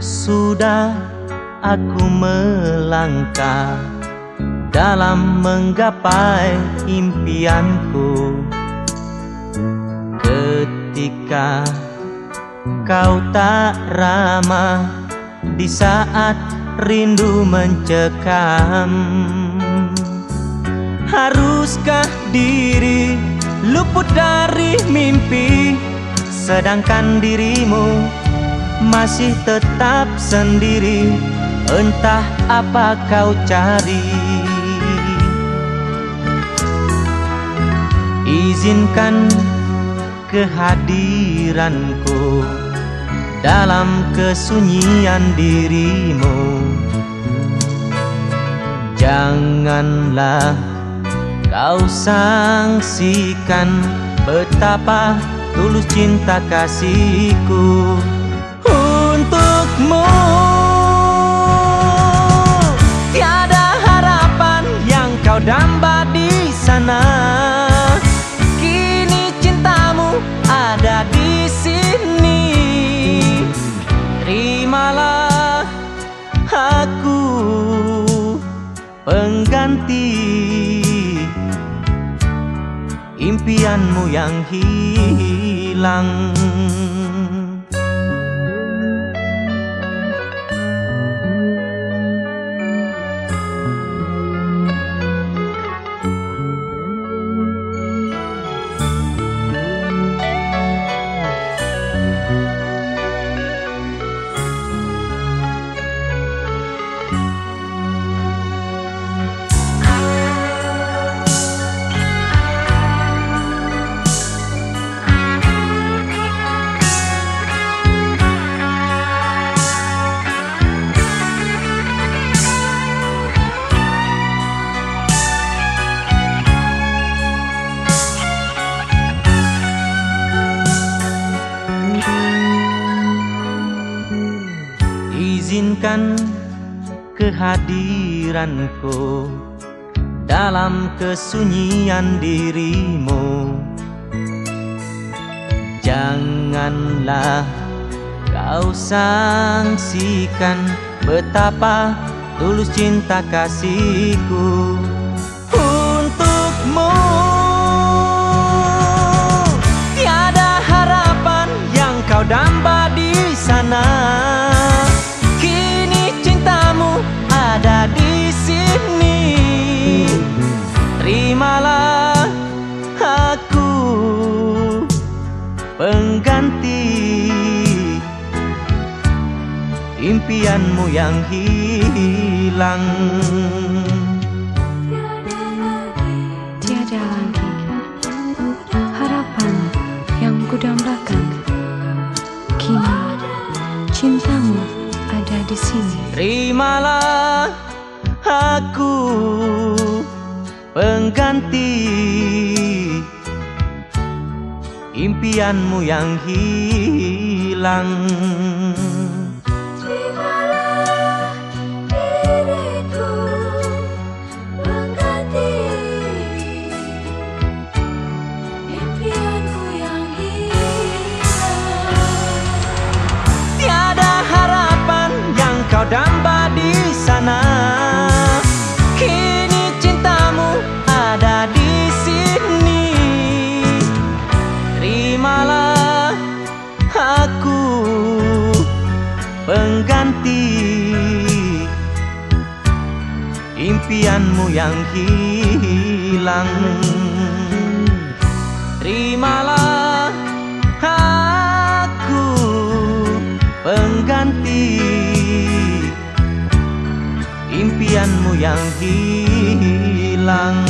sudah aku melangkah dalam menggapai impianku. Ketika kau tak ramah di saat rindu mencekam Haruskah diri luput dari mimpi? Sedangkan dirimu masih tetap sendiri. Entah apa kau cari. Izinkan kehadiranku Dalam kesunyian dirimu. Janganlah kau sangsikan Betapa tulus cinta kasihku pengganti. Impianmu yang hilang Izinkan kehadiranku dalam kesunyian dirimu. Janganlah kau sangsikan betapa tulus cinta kasihku impianmu yang hilang Tiada lagi harapan yang kudambakan. Kini cintamu ada di sini. Terimalah aku pengganti impianmu yang hilang pengganti. Impianmu yang hilang. Terimalah aku pengganti. Impianmu yang hilang